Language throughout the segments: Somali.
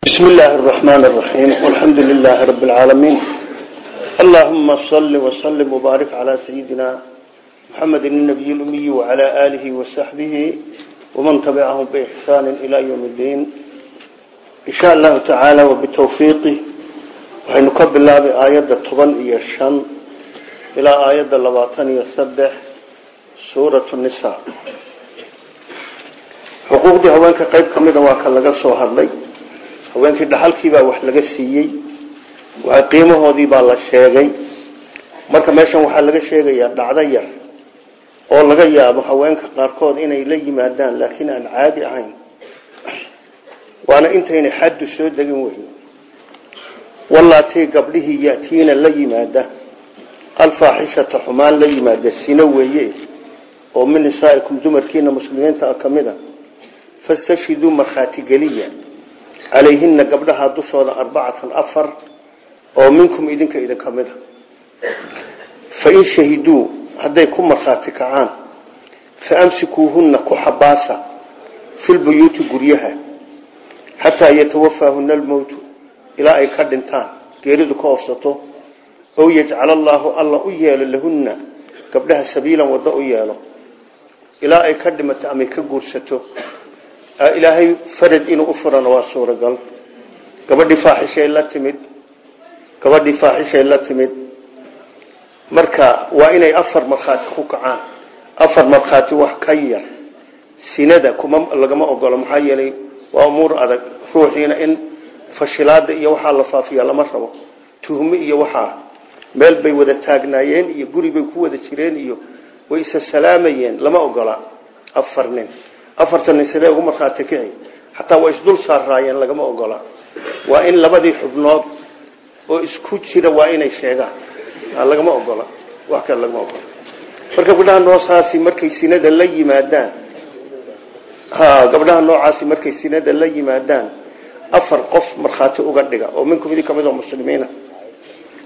بسم الله الرحمن الرحيم والحمد لله رب العالمين اللهم صل وسلم وبارك على سيدنا محمد النبي الأمي وعلى آله وصحبه ومن تبعهم بإحسان إلى يوم الدين إن شاء الله تعالى وبتوفيقه وحنكب الله بآيات الطبن يشن إلى آيات اللباطن يسبح سورة النساء حقوق دي هوانك قيب كميدا واكا لغا سوهر لي haweenkii dhaxalkiibaa wax laga siiyey qiimahoodii baa la sheegay. Marka meeshan waxaa laga sheegayaa dhacdo yar oo laga yaabo haweenka qaarkood inay la yimaadaan laakiin aan caadi ahayn. Waana intaynay xaddu soo degin weyn. Walaatii gabdhihii yatiina la yimaada alfaaxishata xumaan la yimaada sino weeye oo min nisaaikum dumarkiina muslimiinta ah ka mid a fastashhiduu markhaatigeliya calayhina gabdhaha dushooda arbacatan afar oo minkum idinka idinka mid a. Fain shahiduu hadday ku markhaati kacaan faamsikuuhunna ku xabaasa filbuyuuti guryaha xataa yatawafaahuna almowtu ilaa ay ka dhintaan geeridu ka ofsato ow yajcala allaahu alla u yeelo lahunna gabdhaha sabiilan waddo u yeelo ilaa ay ka dhimato amay ka guursato ilaahay farad inuu u furana waa suuragal. Gabadhii faaxishay la timid. Gabadhii faaxishay la timid. Marka waa inay afar markhaati ku kacaan. Afar markhaati wax ka yar. Sinada kuma lagama ogolo maxaa yeelay waa umuur adag. Ruuxiina in fashilaada iyo waxaa la faafiya lama rabo. Tuhme iyo waxaa. Meel bay wada taagnaayeen iyo guri bay ku wada jireen iyo way isa salaamayeen lama ogola afar nin afartan nin sidee ugu markhaati kici xataa waa isdul saaraayeen lagama ogola. Waa in labadii xubnood oo isku jira waa inay sheegaan. Lagama ogola. Wax kale lagama ogola. Marka gabdhaha noocaasi markay sinada la yimaadaan ha gabdhaha noocaasi markay sinada la yimaadaan afar qof markhaati uga dhiga oo minkum idin ka mid oo muslimiina.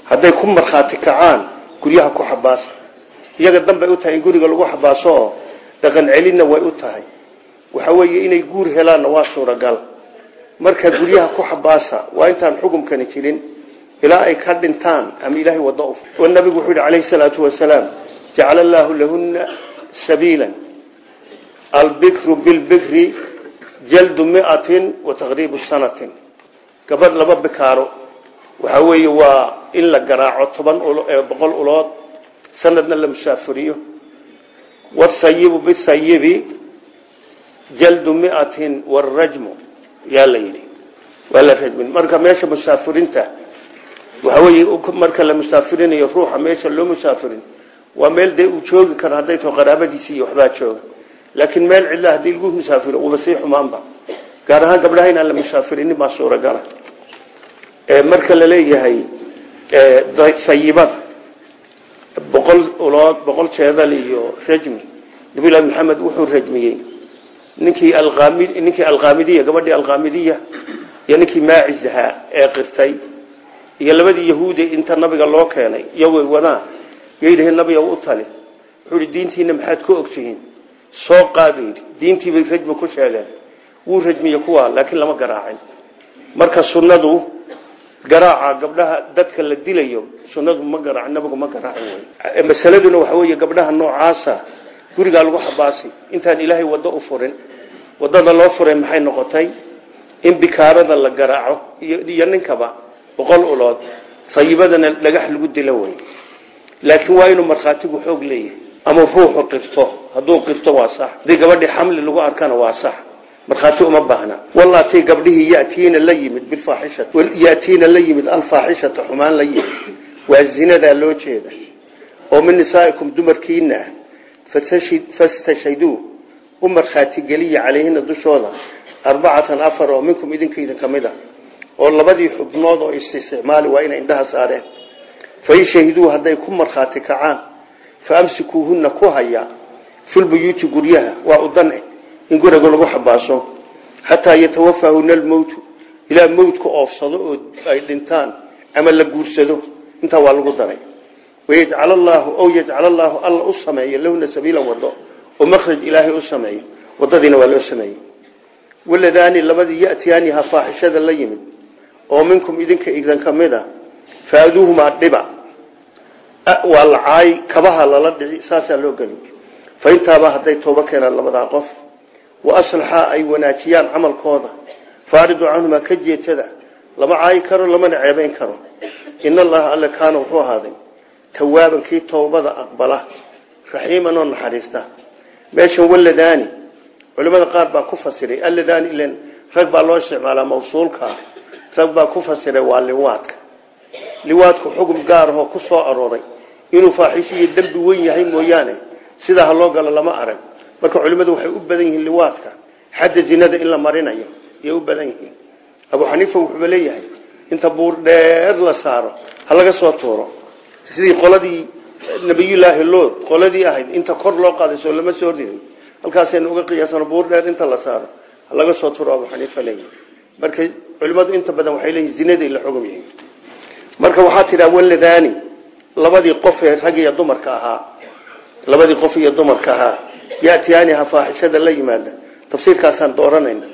Hadday ku markhaati kacaan guryaha ku xabaasa iyaga danbay u tahay in guriga lagu xabaaso oo dhaqan celinna way u tahay waxa weeye inay guur helaanna waa suuragal. Marka guryaha ku xabaasa waa intaan xukumkani jirin. Ilaa ay ka dhintaan ama ilaahay wado u nabigu wuxuu yidhi calayhi salaatu wasalaam jacala allaahu lahunna sabiilan. Albikru bilbikri jaldu miatin wa taqriibu sanatin. Gabadh laba bikaaro. Waxa weeye waa in la garaaco toban boqol ulood sanadna la musaafuriyo wasayibu bisayibi jaldu miatin warajmu yaa la yidhi. Waa la rajmin. Marka meesha musaafirinta waxa weeye marka la musaafirinayo ruuxa meesha loo musaafirin waa meel dee uu joogi karo hadday tao qaraabadiisi iyo waxbaa jooga. Laakiin meel cidla haddii lagu musaafiro uba sii xumaanba. Gaar ahaan gabdhaha inaan la musaafirinin baa suuragala. Marka la leeyahay sayibada boqol ulood boqol jeedal iyo rajmi. Nabilahi maxamed wuxuu rajmiyey ninkii ninkii alqaamidiya gabadhii alqaamidiya iyo ninkii ee qirtay iyo labadii yahuudi inta nabiga loo keenay iyagoo wadaan. Yayidhahe nabiga u tali. Wuxuu diintiina maxaad ku ogtihiin? Soo qaadu yidhi. Diintii bay rajmi ku sheegeen. Wuu rajmiye kuwa laakiin lama garaacin. Marka sunnadu garaaca gabdhaha dadka la dilayo sunnadu ma garaac nabigu ma garaacin. Masaladuna waxa weeye gabdhaha noocaasa gurigaa lagu xabaasi. Intaan ilaahay waddo u furin waddada loo furay maxay noqotay? In bikaarada la garaaco iyo ninkaba boqol ulood sayibadana dhagax lagu dilo wey laakiin waa inuu markhaatigu xoog leeyahay. Ama ruuxu qirto. Hadduu qirto waa sax. Haddii gabadhii xamli lagu arkana waa sax. Markhaati uma baahna. Walaatay gabdhihii yatiina la yimid bilfaaxishati yatiina la yimid alfaaxishata xumaan la yimid waa zinadaa loo jeeda. Oo min nisaaikum dumarkiina ah fastashhiduu u markhaati geliya calayhina dushooda. Arbacatan afar oo minkum idinka idin ka mid a oo labadii xubnood oo isticmaali waa inay indhaha saareen. Fain shahiduu hadday ku markhaati kacaan fa amsikuuhunna ku haya. Filbuyuuti guryaha waa u dan in guriga lagu xabaaso. Xataa yatawafaahuna almowtu ilaa mowtka oofsado oo ay dhintaan ama la guursado. Intaa waa lagu daray wayajcal allaahu ow yajcal allaahu alla u sameeyo lahuna sabiilan wado oo makhraj ilaahay u sameeyo wadadiina waa loo sameeyey waladaani labadii yatiyaaniha faaxishada la yimid oo minkum idinka idin ka mid a faaduuhumaa dhiba waa la caay kabaha lala dhici saasaa loo geli faintaaba hadday tooba keenaan labadaa qof wa aslaxa ay wanaajiyaan camalkooda faaridu canhumaa ka jeetada lama caayi karo lamana ceebayn karo in tawaaban kii towbada aqbala raxiiman oo naxariista meeshan waladaani culimada qaar baa ku fasiray aladaani ilan rag baa loo isticmaalaa mawsuulka ah. Rag baa ku fasiray waa liwaadka. Liwaadku xugum gaar ahoo ku soo arooray. Inuu faaxisho iyo dembi weyn yahay mooyaane sidaa ha loo galo lama arag. Marka culimmadu waxay u badan yihiin liwaadka xadda zinada in la marinayo ayay u badan yihiin. Abu xaniifa leeyahay inta buur la saaro ha laga soo tuuro sidii qoladii nabiyullaahi lood qoladii ahayd inta kor loo qaaday soo lama soo ridin halkaasaynu uga qiyaasano buur dheer inta la saaro laga soo tuuro abu xaniifa leeyahay. Marka inta badan waxay leeyihiin zinaday la yihiin marka waxaa tidhaa waladaani labadii qof ee rag iyo dumarka ahaa labadii qof iyo dumarka ahaa yatiyaaniha faaxishada la yimaada. Tafsiirkaasaan dooranayna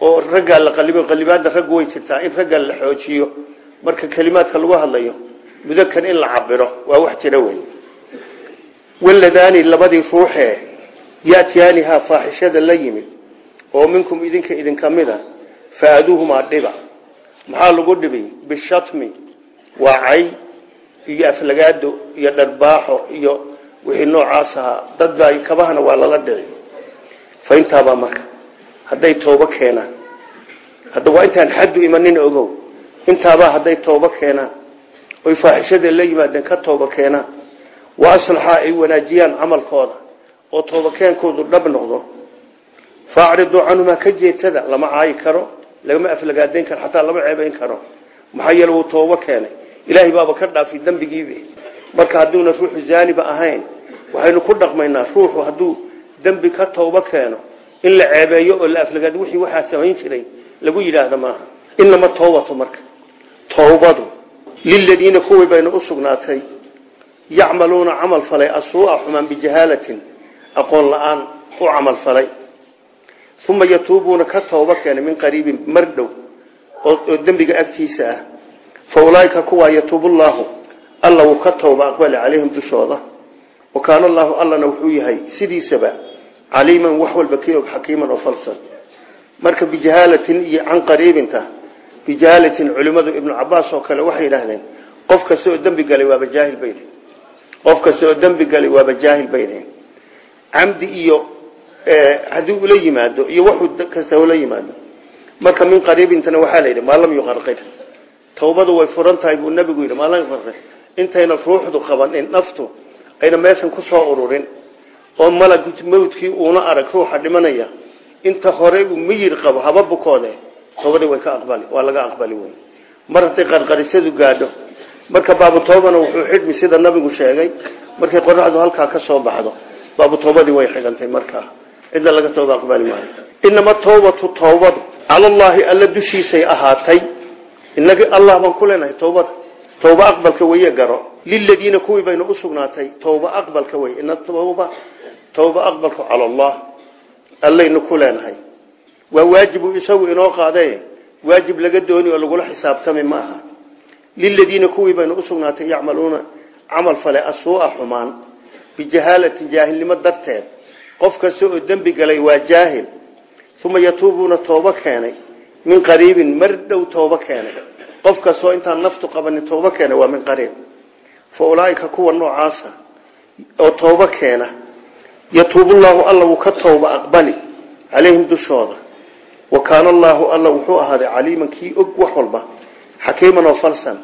oo raggaa la qalib qalibaadda raggu way jirtaa in ragga la xoojiyo. Marka kelimaadka lagu hadlayo mudakan in la cabiro waa wax jira wey waladaani labadii ruuxee yatiyaaniha faaxishada la yimid oo minkum idinka idinka mid a faaduuhumaa dhiba. Maxaa lagu dhibay bishatmi waa cay iyo aflagaado iyo dharbaaxo iyo wixii noocaas ahaa dad baa kabahana waa lala dhici. Faintaabaa marka hadday toobo keenaan. Waa intaan xaddu imanin ogow oy faaxishada la yimaadeen ka toobo keenaan wa aslaxa ay wanaajiyaan camalkooda oo toobakeenkoodu dhab noqdo. Faacriduu canhumaa ka lama caayi karo lagama aflagaadayn karo xataa lama ceebayn karo. Maxaa yeele toobo keenay. Ilaahay baaba ka dhaafi dembigiibi marka hadduuna ruuxu zaaniba ahayn waxaynu ku dhaqmaynaa ruuxu hadduu dembi ka toobo keeno in la ceebeeyo oo la aflagaado wixii waxaa samayn jiray lagu yidhaahda maaha inama toobatu marka. Toobadu liladiina kuwii bayna u sugnaatay yacmaluuna camal falay asuu'a xumaan bijahaalatin aqoon la'aan u camal falay uma yatuubuuna ka toobo keenay min qariibin mar dhow oo dembiga agtiisa ah fa ulaaika kuwaa yatuubu llaahu alla wuu ka tooba aqbali calayhim dushooda wa kaana allaahu allana wuxuu yahay sidiisaba caliiman wax walba kii og xakiiman oo falsan marka bijahaalatin iyo can qariibinta bijahaalatin culimmadu ibnu cabaas oo kale waxay yidhaahdeen qof kasta oo dembi galay waaba jaahil bay dhihin qof kasta oo dembi galay waaba jaahil bay dhihin camdi iyo haddii ula yimaado iyo waxuu kasta ula yimaado marka min qariibintana waxaa la yidhi maa lam yuqarqir. Tawbadu way furan tahay buu nabigu yidhi maa lam yuqarqir. Intayna ruuxdu oo malag mawdkii uuna arag ruuxa dhimanaya inta hore uu miyir qabo haba bukoode tawbadii way ka aqbali waa laga aqbali wey mar qarqarisadu gaadho. Marka baabu toobana wuxuu xidhmi sida nabigu sheegay. Markay qoraxdu halkaa ka soo baxdo baabu toobadii way xidhantay markaa. Cidna laga tooba aqbali maayo inama tawbatu tawbadu cala allaahi alla dushiisay ahaatay. Inagi allah baan ku leenahay tawba aqbalka weye garo. Liladiina kuwii bayna u sugnaatay tawba aqbalka wey ina tawba tawba aqbalku cala allah allaynu ku waa waajibu isagu inoo qaadee. Waajib laga dooni oo lagula xisaabtami ma aha liladiina kuwii bayna u sugnaatay yacmaluuna camal fale asuu'a xumaan. Bijahaalatin jaahilnimo darteed. Qof kasta oo dembi galay waa jaahil. Uma yatuubuuna toobo keenay. Min qariibin mar dhow toobo keenay. Qof kastoo intaan naftu qabanin toobo keenay waa min qariib. Fa ulaaika kuwa noocaasa oo toobo keena. Yatuubullaahu alla wuu ka tooba aqbali. Calayhim dushooda wa kaana allaahu alla wuxuu ahaaday caliiman kii og wax walba xakiiman oo falsan.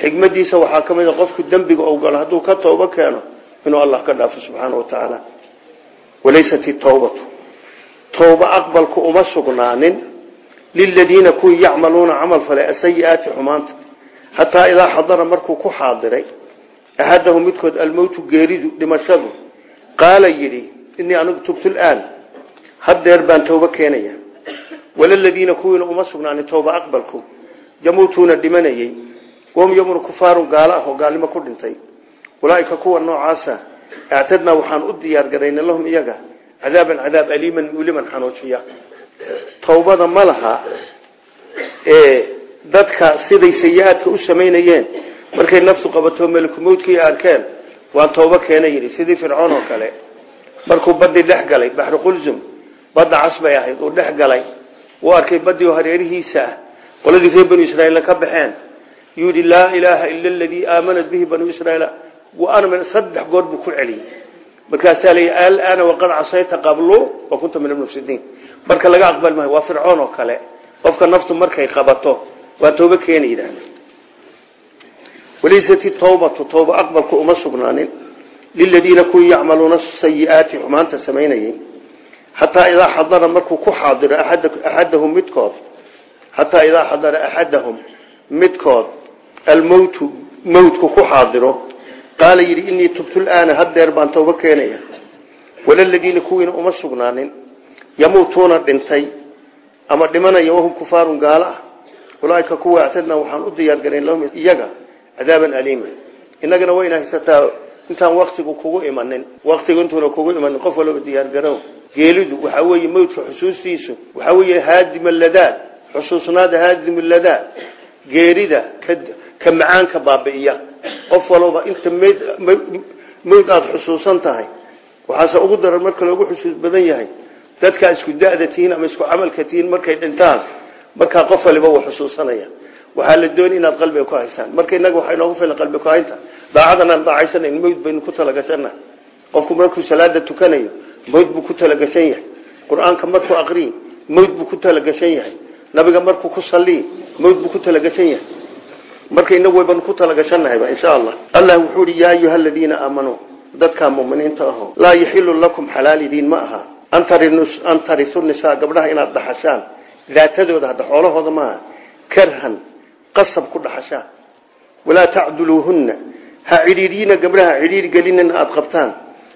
Xikmadiisa waxaa ka mid a qofku dembiga ou galo hadduu ka toobo keeno inuu allah ka dhaafo subxaana wa tacaala walaysat itawbatu towba aqbalku uma sugnaanin liladiina kuwii yacmaluuna camal falay asayi-aati xumaanta. Hataa idaa xadara markuu ku xaadiray axadahu midkood almowtu geeridu dhimashadu qaala yidhi inii anigu tubtu laan haddeer walaladiina kuwiina uma sugnaanin towba aqbalku. Yamuutuuna dhimanayey. Wahum yomuna kufaarun gaalo ah oo gaalnimo ku dhintay. Ulaaika kuwa noocaasa actadnaa waxaan u diyaar garayna lahum iyaga. Cadaaban cadaab aliiman muliman xanuujiya tawbada ma laha ee dadka siday sayi-aadka u samaynayeen. Markay naftu qabato melikumowdkii arkeen waan toobo keena yidhi sidii fircoon oo kale markuu badii dhex galay baxru qulsum badda cas bay ahayd uu dhex galay uu arkay badii oo hareerihiisa ah. Qoladii reer banu israiil ka baxeen. Yuu yidhi laa ilaaha ila aladii aamanat bihi banu israiil waana saddex goor buu ku celiyey. Markaasaa lay alana waqad casayta qablu wa kunta min almufsidiin marka laga aqbali maayo waa fircoon oo kale. Qofka naftu markay qabato waa toobo keena yidhaahda walaysat tawbatu tawba aqbalku uma sugnaanin. Liladiina kuwii yacmaluuna sayiaati xumaanta samaynayay xataa idaa xadara markuu ku xaadiro axadahum midkood xataa idaa xadara axadahum midkood almowtu mowtku ku xaadiro qaala yidhi inii tubtu laana haddeer baan tawbo keenaya. Walaladiina kuwiina uma sugnaanin. Yamuutuuna dhintay ama dhimanaya wahum kufaarun gaalo ah. Ulaaika kuwa actadnaa waxaan u diyaargarayn lahum iyaga cadaaban aliima. Inagana wayna haysataa intaan waktigu kugu imanin. Waktigu intuuna kugu imanin geelidu waxaa weeye mawdka xusuustiisu waxaa weeye haadima ladaad xusuusnaada haadimu ladaad geerida ka macaanka baabi'iya. Qof walba inta mawd aada xusuusan tahay waxaase ugu daran marka loogu xusuus badan yahay dadkaa isku da'da tihiin ama isku camalka tihiin markay dhintaan markaa qof waliba wuu xusuusanaya waxaa la dooni inaad qalbiga ku haysaan marka inaga waxaa inoogu filan qalbi ku haynta daacadan aan daacaysanayn mawd baynu ku talagashana qofku markuu salaada tukanayo mawd buu ku talagashan yahay. Qur'aanka markuu aqriyi mawd buu ku talagashan yahay. Nabiga markuu ku saliyi mawd buu ku talagashan yahay. Marka inagu wayban ku talagashanahayba insha allah allah wuxuu yaa ayuha aladiina aamanuu dadkaa muminiinta aho laa yaxilu lakum xalaal ma aha. An tarisu nisaa gabdhaha inaad dhaxashaan. Daatadooda hadda xoolahooda maaha karhan qasab ku dhaxashaan. Walaa tacduluuhunna ha cidhiidhiyina gabdhaha cidhiidh gelinina aada qabtaan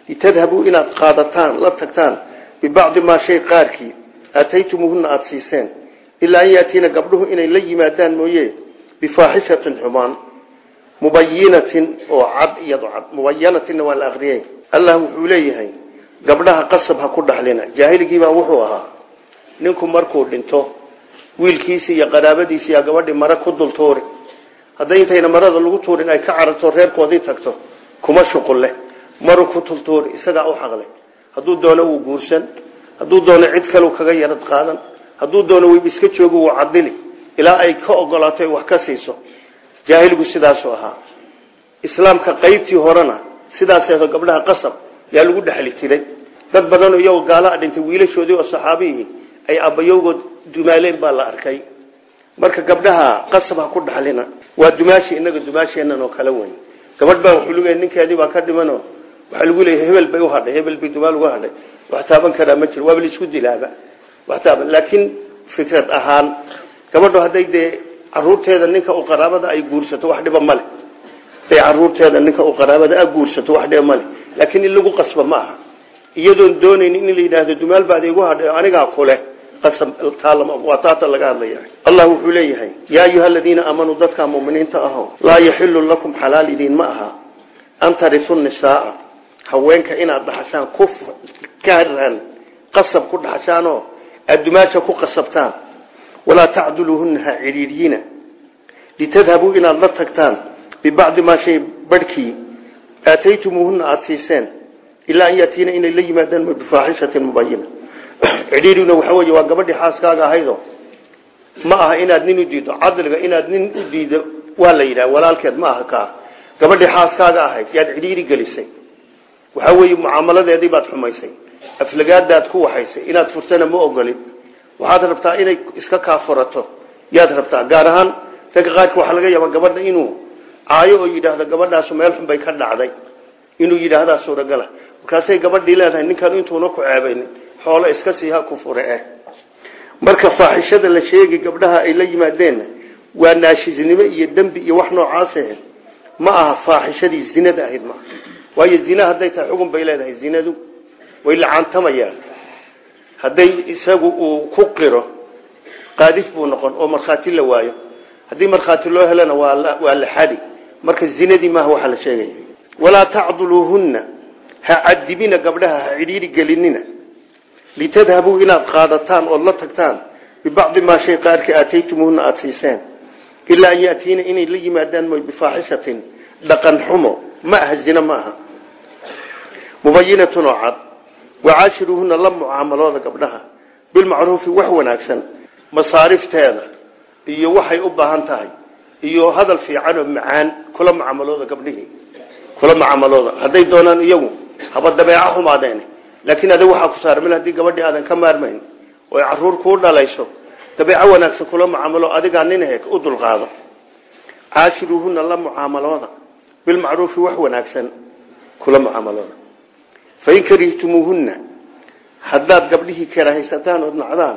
litadhabuu inaad qaadataan la tagtaan bibacdi maa shay qaarkii aataytumuuhunna aada siiseen ilaa an yaatiina gabdhuhu inay la yimaadaan mooye bifaaxishatin xumaan mubayinatin oo cad iyado cad mubayanatinna waa la aqriyey allah wuxuu leeyahay gabdhaha qasab ha ku dhaxlina jaahiligiibaa wuxuu ahaa ninku markuu dhinto wiilkiisi iyo qaraabadiisi yaa gabadhii mare ku dul hadday intayna marada lagu tuurin ay ka cararto reerkoodii tagto kuma shuqul leh maru ku tultuuri isagaa u xaqleh hadduu doono wuu guursan hadduu doono cid kalu kaga yarad qaadan hadduu doono weyb iska joogo wuu cadili ilaa ay ka ogolaato wax ka siiso. Jaahiligu sidaasuu ahaa. Islaamka qaybtii horena sidaaseeto gabdhaha qasab yaa lagu dhexli jiray. Dad badanoo iyagoo gaala dhintay wiilashoodii oo saxaabihii ay abbayowgood dumaaleen baa la arkay. Marka gabdhaha qasab ku dhaxlina waa dumaashi inaga dumaasheenan oo kala weyn. Gabadh baa wuxuu leeyahay ninkeedii baa ka dhimano waxaa lagu leeyahay hebel bay u hadhay hebel bay dumaal uga hadhay. Wax taaban karaa ma jiro waaba la isku dilaaba. Wax taaban laakiin fikrad ahaan gabadhu hadday dee caruurteeda ninka u qaraabada ay guursato wax dhiba male haday caruurteeda ninka u qaraabada a guursato wax dhiba male laakiin in lagu qasba ma aha. Iyadoon doonaynin in la yidhaahdo dumaal baad igu hadhay anigaa kule waa taata laga hadlaya. Allah wuxuu leeyahay yaa ayuha aladiina aamanuu muminiinta aho laa yaxilu lakum xalaal idiin ma aha an tarisu nisaaa haweenka inaad dhaxashaan ku karan qasab ku dhaxashaanoo aad dumaasha ku qasabtaan. Walaa tacduluuhuna ha cidhiidhiyina litadhabuu la tagtaan bibacdi maa shay barhkii aataytumuuhuna aada siiseen yaatiina inay la yimaadaan bifaaxishatin mubayina cidhiidhina waxa wey waa gabadhii xaaskaaga ahaydo. Ma aha inaad nin u diido cadliga inaad nin u diido waa la yidhaha walaalkeed ma aha kaa. Gabadhii xaaskaaga ahayd yaad cidhiidhi gelisay waxa weeye mucaamaladeedii baad xumaysay. Aflagaadaad ku waxaysay. Inaad furtana ma ogolin. Waxaad rabtaa inay iska kaa furato yaad rabtaa gaar ahaan ragga qaarka waxaa laga yaabaa gabadha inuu caayo oo yidhaahdo gabadhaasu meel xun bay ka dhacday. Inuu yidhaahdaa suuragala. Markaasay gabadhii leedahay ninkan intuuna ku ceebaynin. Xoolo iska siiha ku fure eh. Marka faaxishada la sheegi gabdhaha ay la yimaadeenna waa naashisnimo iyo dembi iyo wax noocaas ahe ma aha faaxishadii zinada ahayd maaha waayo zina hadday tahay xugun bay leedahay zinadu way lacaantamayaan hadday isagu ku qiro qaadif buu noqon oo markhaati la waayo. Haddii markhaati loo helana waa la xadi. Marka zinadii maaha waxaa la sheegaya walaa tacduluuhunna ha cadibina gabdhaha ha cidhiiri gelinina litadhabuu inaad qaadataan ood la tagtaan bibacdi maa shay qaarka aataytumuhuna aada siiseen yatiina inay la yimaadaan moy bifaaxishatin dhaqan xumo. Ma aha aha mubayinatun oo cad. Wacaashiruuhuna la mucaamalooda gabdhaha. Bilmacruufi wax wanaagsan. Masaarifteeda iyo waxay u baahan tahay iyo hadal fiican oo macaan kula mucaamalooda gabdhihii kula mucaamalooda. Hadday doonaan iyagu haba dabeeca xumaadeen. Laakiin adig waxaa ku saara mil haddii gabadhii aadan ka maarmayn oo carruur kuu dhalayso dabeeco wanaagsan kula mucaamalo adigaa nin he u dulqaado. Caashiruuhuna la mucaamalooda. Bilmacruufi wax wanaagsan kula mucaamalooda fain karihtumuuhunna haddaad gabdhihii karahaysataan ood nacdaan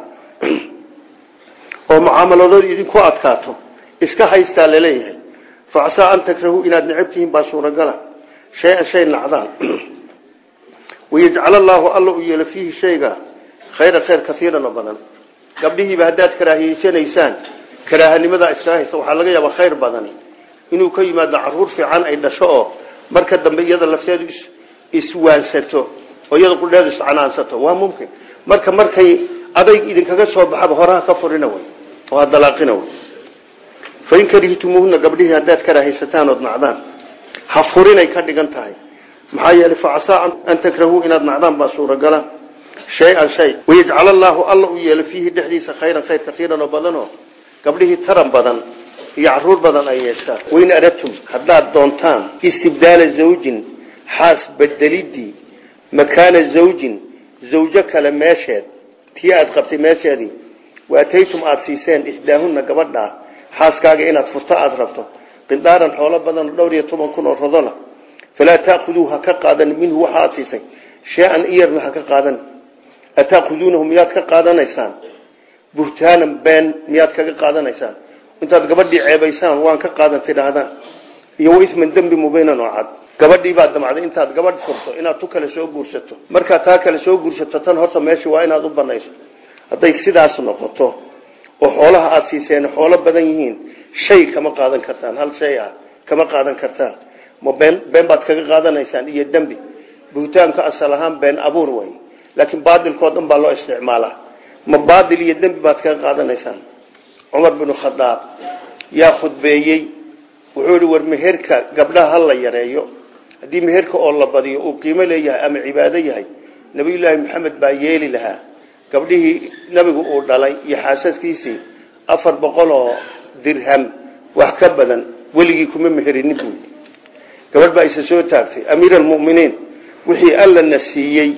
oo mucaamaladood idinku adkaato iska haystaa la leeyahay. Facsaa an takrahuu inaad necab tihiin baa suuragala. Shay-an shay nacdaan. Wayajcal allaahu alla u yeelo fiihi shayga khayra khayr kaiiran oo badan. Gabdhihiiba haddaad karaahiyeysanaysaan karaahanimadaa iska haysta waxaa laga yaabaa khayr badani inuu ka yimaado carruur fiican ay dhasho oo marka dambe iyada lafteedu iswaansato oo iyada qudheedu iscanaansato. Waa mumkin. Marka markay adayg idinkaga soo baxaba horaha ka furina wey oo ha dalaaqina wey fain karihtumuuhuna gabdhihii haddaad karahaysataan ood nacdaan ha furinay ka dhigan tahay. Maxaa yeelay facasaa an takrahuu inaad nacdaan baa suuragala. Shay-an shay. Wayajcal allaahu alla u yeelo fiihi dhexdiisa khayran khayr kaiiran oo badanoo gabdhihii taran badan iyo carruur badan ay yeeshaan wain aradtum haddaad doontaan istibdaala zawjin xaas bedelidii makaana zawjin zawjo kale meesheed tii aad qabtay meesheedii waataytum aada siiseen ixdaahunna gabadhaa xaaskaaga inaad furto aada rabto qindaaran xoolo badan dhowr iyo toban kun oo rodola falaa taakuduu ha ka qaadan minhu waxa aad siisay shay-an iyarna ha ka qaadan ataakuduunahu miyaad ka qaadanaysaan? Buhtaanan been miyaad kaga qaadanaysaan? Intaad gabadhii gabadhii baad damacday intaad gabadh furto inaad tu kale soo guursato. Markaad taa kale soo guursato tan horta meesha waa inaad u banayso. Hadday sidaas noqoto oo xoolaha aada siiseen xoolo badan yihiin shay kama qaadan kartaan hal shay ah kama qaadan kartaan. Ma been been baad kaga qaadanaysaan iyo dembi. Buhtaanka asal ahaan been abuur way laakiin baadilkoo dhan baa loo isticmaalaa. Ma baadil iyo dembi baad kaga qaadanaysaan? Cumar binu khadaab yaa khudbeeyey wuxuu yihi war meherka gabdhaha ha la yareeyo haddii meherka oo la badiyo uu qiimo leeyahay ama cibaado yahay nabiyullaahi maxamed baa yeeli lahaa. Gabdhihii nabigu uu dhalay iyo xaasaskiisii afar boqol oo dirham wax ka badan weligii kuma meherinin buui gabadh baa isa soo taagtay amiir almuminiin wixii alla na siiyey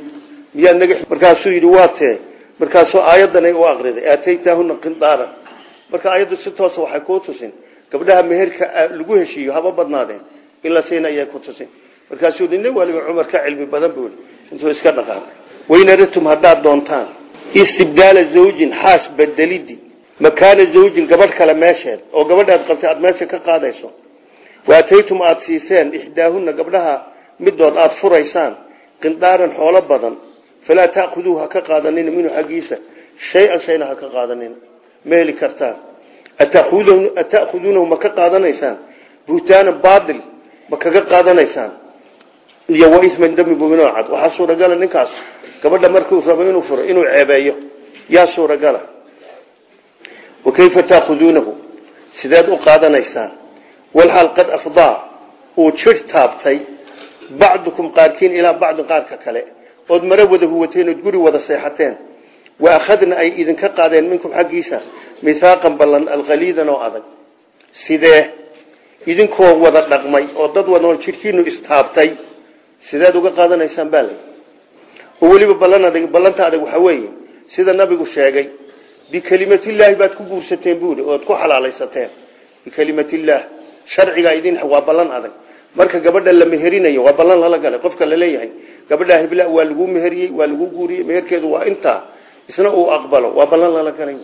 miyaad markaasuu yidhi waa tee. Markaasuu aayaddanay u aqriday aataytaahuna qindaaran marka aayaddu si toosa waxay kuu tusin gabdhaha meherka lagu heshiiyo haba badnaadeen in la siina ayay ku tusin markaasuu nin waliba cumar ka cilmi badan buu intuu iska dhaqaaqay. Waynaratum haddaad doontaan. Istibdaala zawjin xaas bedelidi. Makaana zawjin gabadh kale meesheed. Oo gabadhaad qabtay aada meesha ka qaadayso. Waataytum aada siiseen ixdaahunna gabdhaha midood aada furaysaan. Qindaaran xoolo badan. Falaa taakuduu ha ka qaadanina minhu xaggiisa. Shay-an shayna ha ka qaadanina. Ma heli kartaan. Ata'khuduunahu ma ka qaadanaysaan? Buhtaanan baatil ma kaga qaadanaysaan iyo waisman dami bubinoo cad. Waxaa suuragala ninkaas. Gabadha markuu rabo inuu furo inuu ceebeeyo yaa suuragala. Wa kayfa taakhuduunahu u qaadanaysaan walxaal qad afdaa? Uu jir taabtay bacdukum qaarkiin ilaa bacdin qaarka kale. Ood maro wada huwateen ood guri wada seexateen. Wa akhadna ay idinka qaadeen minkum xaggiisa mithaaqan ballan alkhaliidan oo adag. Sidee? Idinkoo wada dhaqmay oo dad wadoon jidhkiinu istaabtay sideed uga qaadanaysaan baa lay oo weliba ballan adag ballanta adag weeye sida nabigu sheegay bikelimatillaahi baad ku guursateen buuri ood ku xalaalaysateen. Bikelimatillah sharcigaa idin waa ballan adag. Marka gabadha la meherinayo waa ballan lala galay qofka la leeyahay. Gabadha hibla waa lagu meheriyey waa lagu guuriyey meherkeedu waa intaa isna uu aqbalo waa ballan lala galay.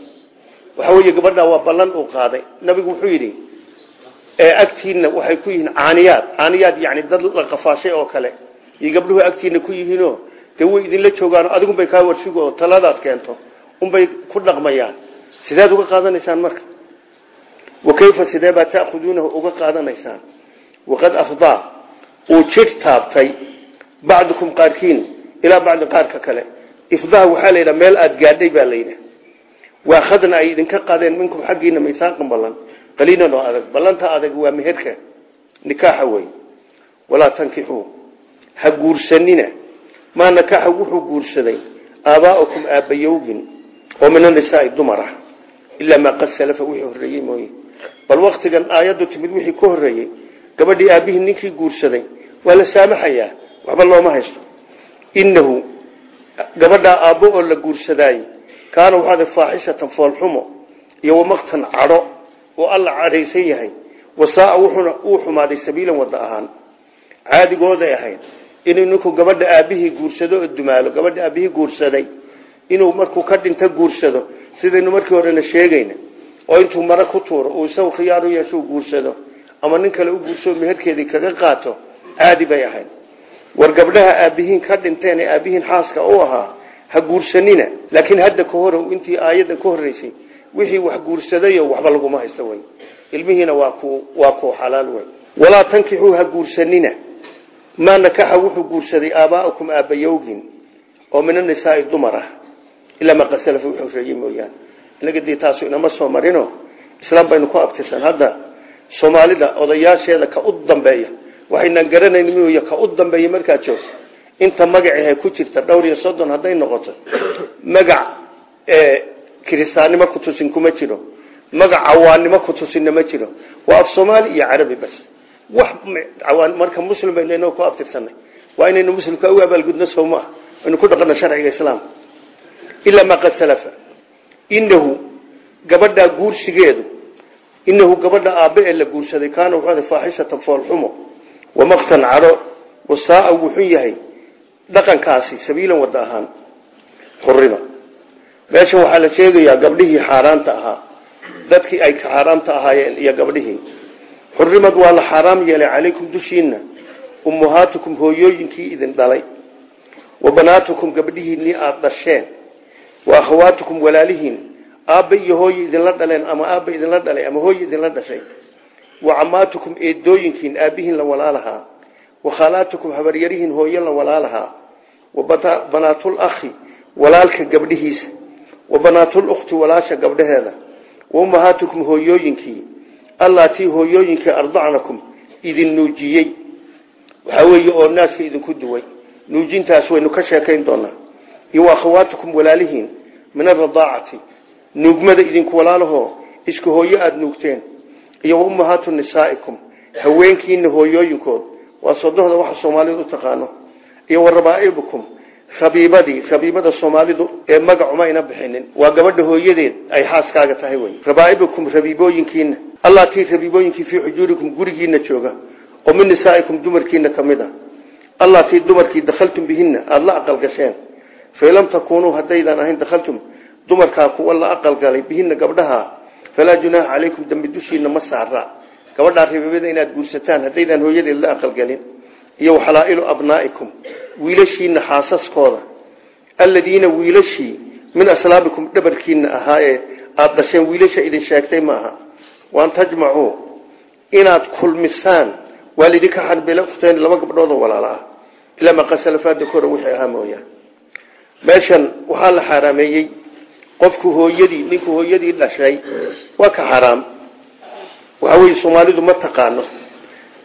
Waxa weeye gabadha waa ballan uu qaaday. Nabigu wuxuu yidhi ee agtiina waxay ku yihiin caaniyaad. Caaniyaad yani dad la qafaashay oo kale iyo gabdhuhu agtiina ku yihiinoo dee way idinla joogaan adigunbay kaa warsugo oo taladaad keento unbay ku dhaqmayaan. Sideed uga qaadanaysaan marka? Wa kayfa sidee baa ta'khuduunahu uga qaadanaysaan? Waqad afdaa uu jir taabtay bacdukum qaarkiin ilaa bacdin qaarka kale. Ifdaha waxaa la yidhaha meel aada gaadhay baa la yidhaha waakhadna ay idinka qaadeen minkum xaggiina misaaqan ballan qaliilan oo adag. Ballanta adag waa meherka nikaaxa wey walaa tankixuu ha guursanina. Maa nakaaxa wuxuu guursaday aabaa'ukum aabbayowgin oo min anisaai dumar ah ilaa maa qad salafa wixii horreeyey mooye. Bal waktigan aayaddu timid wixii ka horreeyey gabadhii aabbihii ninkii guursaday waa la saamaxayaa waxba looma haysto. Innahu gabadhaa aabbo oo la guursadaayey kaana waxaada faaxishatan foolxumo iyo wamaqtan cadho oo alla cadhaysan yahay wasaaa wuxuuna uu xumaaday sabiilan wadda ahaan. Caadigooday ahayd inuu ninku gabadha aabbihii guursado oo dumaalo gabadha aabbihii guursaday inuu markuu ka dhinto guursado sidaynu markii horena sheegayna oo intuu mara ku tuuro uu isagu khiyaar u yeesho guursado ama nin kale u guursado meherkeedii kaga qaato caadi bay ahayd. War gabdhaha aabbihiin ka dhinteen ee aabbihiin xaaska u ahaa ha guursanina laakiin hadda ka hor intii aayaddan ka horreysay wixii wax guursadayo waxba laguma haysto wey ilmihiina waa ku waa ku xalaal wey walaa tankixuu ha guursanina maa nakaxa wuxuu guursaday aabaa'ukum aabbayowgin oo min anisaai dumar ah. Ilaa maa qad salafa wuxuu reeyey mooyaane. Inaga dii taasu inama soo marino? Islaam baynu ku abtirsan hadda. Soomaalida odayaasheeda ka u dambeeya. Waxaynan garanayn mooye ka u dambeeya markaad joogto inta magaciha ku jirta dhowr iyo soddon hadday noqoto. Magac kiristaannimo ku tusin kuma jiro. Magac cawaannimo ku tusinna wax cawaan marka muslim baynu inoo ku abtirsanay. Waa inaynu muslimka u abaalgudno soo maaha aynu ku dhaqanno sharciga islaamka ilaa maa qad salafa. Inahu gabadhaa guursigeedu inahu gabadha aabbe ee la guursaday kaana wuxuu faaxishatan foolxumo wamaqtan cadho wasaaa wuxuu yahay dhaqankaasi sabiilan wada ahaan. Xurima meeshan waxaa la sheegayaa gabdhihii xaaraanta ahaa. Dadkii ay xaaraamta ahaayeen iyo gabdhihii xurimad waa la xaaraam yeelay calaykum dushiina ummahaatukum hooyooyinkii idin dhalay wa banaatukum gabdhihiinii aada dhasheen wa akhawaatukum walaalihiin aabba iyo hooye idinla dhaleen ama aabba idinla dhalay ama hooye idinla dhashay wa camaatukum eedooyinkiin aabbihiin la walaalahaa wa khalaatukum habaryarihiin hooye la walaalahaa wa banaatul akhi walaalka gabdhihiisa wa banaatul ukhti walaasha gabdhaheeda wa ummahaatukum hooyooyinkii allaatii hooyooyinkii ardacnakum idin nuujiyey. Waxaa weeye oo naaska idinku duway. Nuujintaas waynu ka sheekayn doonaa. Iyo wa akhawaatukum walaalihiin min aradaacati nuugmada idinku walaalahoo isku hooyo aada nuugteen. Iyo wa ummahaatu nisaa'ikum haweenkiina hooyooyinkood. Waa sodohda waxa soomaalidu u taqaano. Iyo wa rabaa'ibukum rabiibadii rabiibada soomaalidu ee magacuma ayna bixinin. Waa gabadha hooyadeed ay xaaskaaga tahay wey rabaa'ibukum rabiibooyinkiina allaatii rabiibooyinkii fii xujuurikum gurigiina jooga oo min nisaa'ikum dumarkiina ka mid a allaatii dumarkii dakhaltum bihinna aada la aqalgasheen fain lam takuunuu haddaydan ahayn dakhaltum dumarkaa kuwa la aqalgalay bihinna gabdhaha falaa junaaha calaykum dambi dushiina ma saara. Gabadhaa rabiibada inaad guursataan haddaydaan hooyadeed la aqalgelin iyo waxalaa'ilu abnaa'ikum wiilashiina xaasaskooda. Alladiina wiilashii min aslaabikum dhabarkiina ahaa ee aada dhasheen wiilasha idin waan tajmacuu inaad kulmisaan waa lidinka xarbila ukhteen laba gabdhoodoo walaalo ah ilaa maqasalafaada kora wixii ahaa mooyaan meeshan waxaa la xaaraameeyey qofku hooyadii ninku hooyadii dhashay waa ka xaraam. Waxaa weye soomaalidu ma taqaano.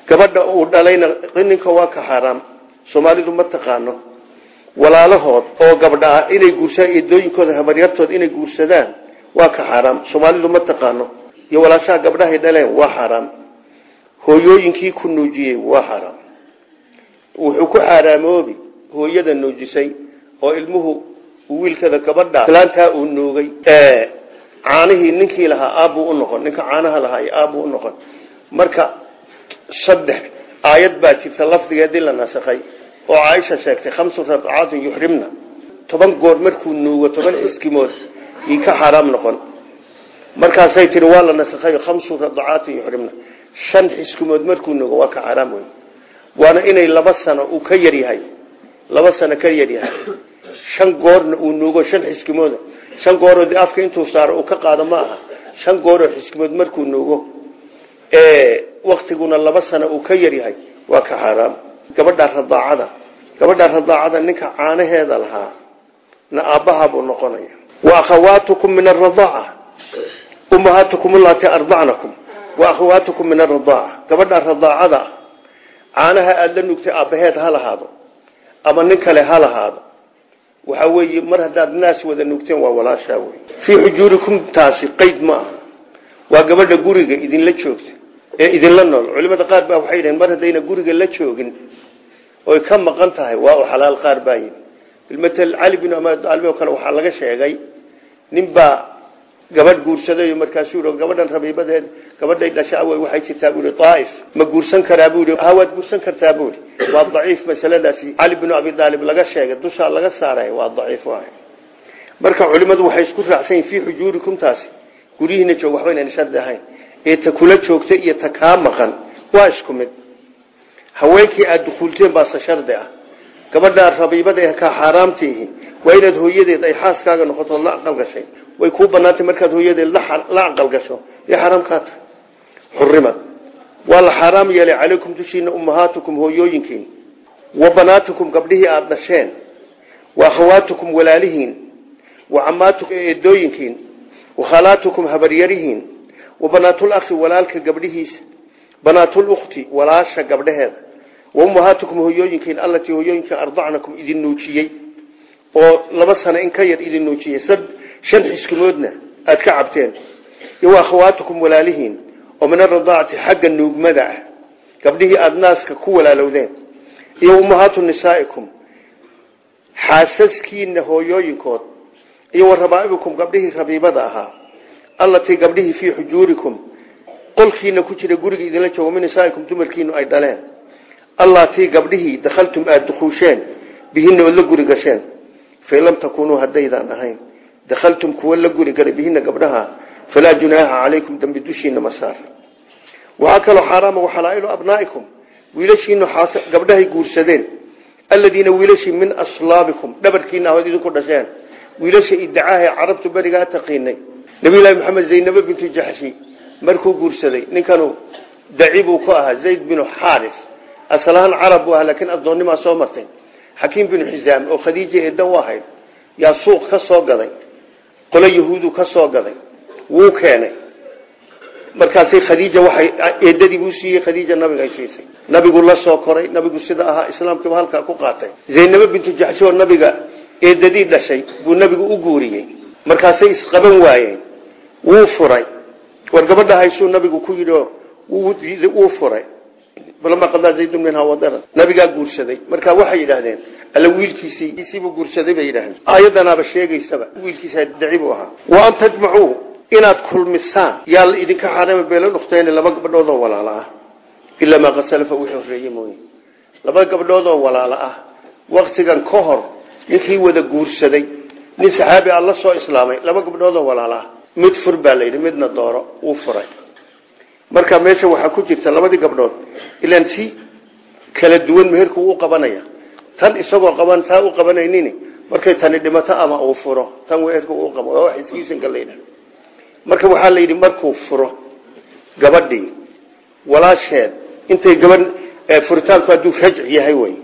Gabadha uu dhalayna ninka waa ka xaaraam soomaalidu ma taqaano. Walaalahood oo gabdha ah inay guursadaan eedooyinkooda habaryartood inay guursadaan waa ka xaaraam soomaalidu ma taqaano iyo walaashaha gabdhahay dhaleen waa xaaraam hooyooyinkii ku nuujiyey waa xaaraam wuxuu ku xaaraamoobi hooyada nuujisay oo ilmuhu wiilkada gabadha islaantaa uu nuugay. Caanihii ninkii lahaa aabbuu u noqon ninka caanaha lahaa iyo aabbuu u noqon. Marka saddex aayad baa jirta lafdigeedii la nasakhay oo caaisha sheegtay khamsu radcaatin yuxrimna. Toban goor markuu nuugo toban xiskimood ii ka xaaraam noqon markaasay tihi waa la nasakhay khamsu radcaatin yuxrimna shan xiskimood markuu nuugo waa ka xaaraam wey waana inay laba sano uu ka yaryahay laba sano ka yaryahay shan goorna uu nuugo shan xiskimooda shan gooroo afka intuu saaro uu ka qaado ma aha. Shan gooroo xiskimood markuu nuugo waktiguna laba sano uu ka yaryahay waa ka xaaraam gabadha radaacada gabadha radaacada ninka caanaheeda lahaa na aabbaha buu noqonaya wa akhawaatukum min aradaaca ummahaatukum allaati ardacnakum wa akhawaatukum min aradaaca gabadha radaacada caanaha aada la nugtay aabbaheed ha lahaado ama nin kale ha lahaado. Waxa weeye mar haddaad naas wada nugteen waa walaashaa wey fii xujuurikum taasi qeyd ma aha. Waa gabadha guriga idinla joogta ee idinla nool. Culimada qaar baa waxay dhaheen mar haddayna guriga la joogin oy ka maqan tahay waa u gabadh guursaday markaasuu gabadhan rabiibadeed gabadhay dhasha awey waxay jirtaa buu yihi aaif ma guursan karaa buu yihi ha waad guursan kartaa buu yihi waa daciif masaladaasi. Cali binu abi aalib laga sheegay dushaa laga saaray waa daciif waay marka culimadu waxay isku raacsan yihiin fii xujuurikum taasi. Guryihiina joog waxba inayna shardi ahayn. Ee ta kula joogta iyo ta kaa maqan waa isku mid. Haweenkii aada dukuulteen baase shardi ah gabadhaa rabiibada kaa xaaraamtiihi waa inaad hooyadeed ay xaaskaaga noqoto la aqal gashay way kuu banaantay markaad hooyadeed la aqal gasho kaa tahay xurimad waa la xaaraam yeelay calaykum dushiina ummahaatukum hooyooyinkiin. Wa banaatukum gabdhihii aada dhasheen. Wa akhawaatukum walaalihiin. Wa camaatukum eedooyinkiin wa khalaatukum habaryarihiin. Wa banaatulakhi walaalka gabdhihiisa banaatulukti walaasha gabdhaheeda wa ummahaatukum hooyooyinkiin allatii hooyooyinka ardacnakum idin nuujiyey oo laba sano in ka yar idin nuujiyey shan xiskumoodna aada ka cabteen iyo wa akhawaatukum walaalihiin oo min aradaacati xagga nuugmada ah gabdhihii aada naaska ku walaalowdeen iyo ummahaatu nisaa'ikum xaasaskiina hooyooyinkood iyo wa rabaa'ibikum gabdhihii rabiibada ahaa allatii gabdhihii fii xujuurikum qolkiina ku jira guriga idinla joogo min ay dhaleen allatii gabdhihii dakhaltum aada dukuusheen bihina ood la guri gasheen. Fain lam takunuu haddaydaan ahayn dakhaltum kuwa la guri galay bihina gabdhaha falaa junaaha calaykum dambi dushiina ma saar waxaa kaloo xaaraama waxalaa'ilu abnaa'ikum wiilashiinu gabdhahay guursadeen. Aladiina wiilashii min aslaabikum dhabarkiina ahood idinku dhasheen. Wiilasha idacaaha carabtu berigaa taqiinay. Nabiylahi maxamed zaynabo bintu jaxshi markuu guursaday ninkanu daci buu ku ahaa zayd asalahaan carab buu ahaa laakiin addoonnimaa soo martay. Xakiim binu xisaam oo khadiija eedda u ahayd yaa suuq ka soo gaday qolo yahuudu ka soo gaday wuu keenay. Markaasay khadiija waxay eedadii buu siiyey khadiija nabiga ay siisay. Nabigu la soo koray nabigu sida ahaa islaamkiiba halkaa ku qaatay. Zaynabo bintu jaxshi oo nabiga eedadii dhashay buu nabigu u guuriyey. Markaasay isqaban waayeen wuu furay. War gabadha haysuu nabigu ku yidhi wuu furay balama qadaa zaydun minhaa wadaran nabigaa guursaday marka waxay yidhaahdeen alla wiilkiisiibuu guursaday bay yidhahdeen aayadanaaba sheegaysaba wiilkiisa daci buu ahaa. Wa an tajmacuu inaad kulmisaan. Yaa la idinka xaarama beela dhukhteen laba gabdhoodoo walaalo ah. Ilaa maa qasalafa wixii horreeye mooye. Laba gabdhoodoo walaalo ah. Waktigan ka hor ninkii wada guursaday nin saxaabi a la soo islaamay laba gabdhoodoo walaalo ah. Mid fur baa la yidhi midna dooro wuu furay marka meesha waxaa ku jirta labadii gabdhood ilaan si kala duwan meherku u qabanaya. Tan isagoo qaban taa u qabanaynin. Markay tani dhimato ama uu furo tan meherku u qabo wax iskiisanka la yidhaha marka waxaa la yidhi markuu furo gabadhii walaasheed intay gabadh furitaanku hadduu rajc yahay wey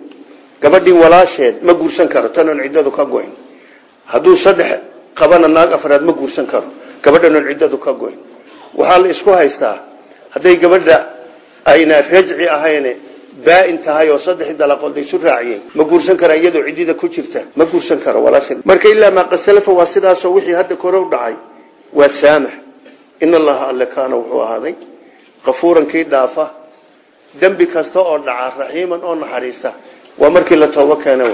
gabadhii walaasheed ma guursan karo tanoon ciddadu ka go-in saddex qabana naag afraad ma guursan karo gabadhanoon ciddadu ka go-in la isku haystaa hadday gabadha ayna rajci ahayn baa-in tahay oo saddexii dalaqood isu raaciyeen. Ma guursan kara iyadoo ciddida ku jirta? Ma guursan karo marka ilaa maa qasalafa waa sidaasoo wixii hadda kore u dhacay. Waa saamax. In allaha alle kaana wuxuu ahaaday kafuuran kii dhaafa dembi kasta oo dhaca raxiiman oo naxariista. Waa markii la toobo keena